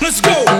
Let's go.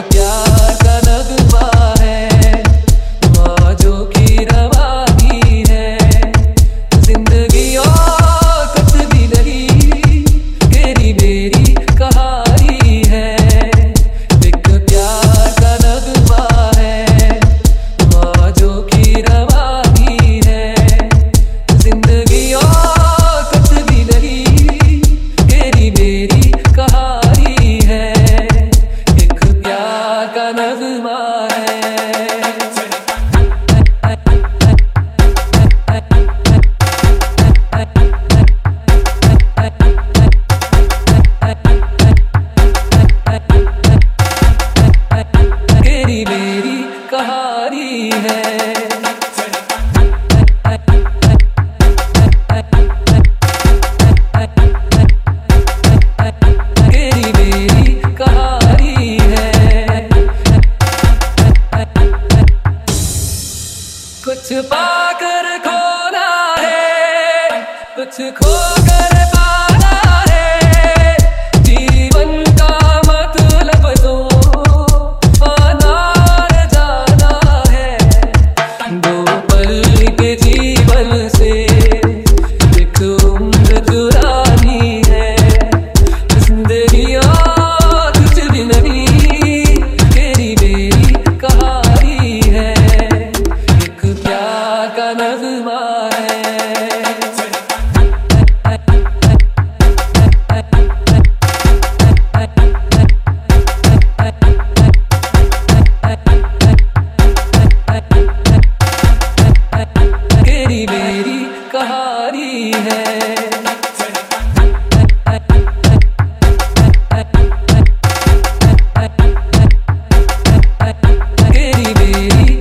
कुछ पाकर खोना है कुछ खोकर प्यारी है। तेरी मेरी